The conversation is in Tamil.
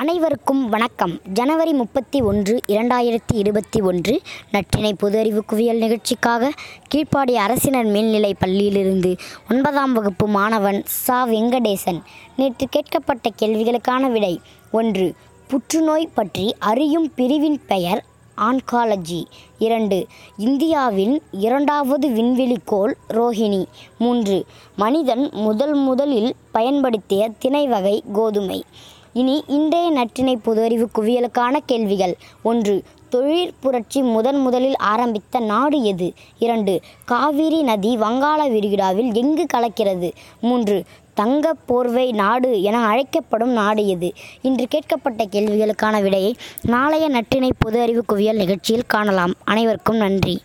அனைவருக்கும் வணக்கம். ஜனவரி முப்பத்தி ஒன்று இரண்டாயிரத்தி இருபத்தி ஒன்று நற்றினை பொது அறிவு குவியல் நிகழ்ச்சிக்காக கீழ்ப்பாடி அரசினர் மேல்நிலை பள்ளியிலிருந்து ஒன்பதாம் வகுப்பு மாணவன் சா. வெங்கடேசன். நேற்று கேட்கப்பட்ட கேள்விகளுக்கான விடை ஒன்று புற்றுநோய் பற்றி அறியும் பிரிவின் பெயர் ஆன்காலஜி. இரண்டு இந்தியாவின் இரண்டாவது விண்வெளிக்கோள் ரோஹிணி. மூன்று மனிதன் முதல் முதலில் பயன்படுத்திய திணை வகை கோதுமை. இனி இன்றைய நற்றினை பொது அறிவு குவியலுக்கான கேள்விகள். ஒன்று தொழிற் புரட்சி முதன் முதலில் ஆரம்பித்த நாடு எது? இரண்டு காவிரி நதி வங்காள விரிகுடாவில் எங்கு கலக்கிறது? மூன்று தங்க போர்வை நாடு என அழைக்கப்படும் நாடு எது? இன்று கேட்கப்பட்ட கேள்விகளுக்கான விடையை நாளைய நற்றினை பொது அறிவு குவியல் நிகழ்ச்சியில் காணலாம். அனைவருக்கும் நன்றி.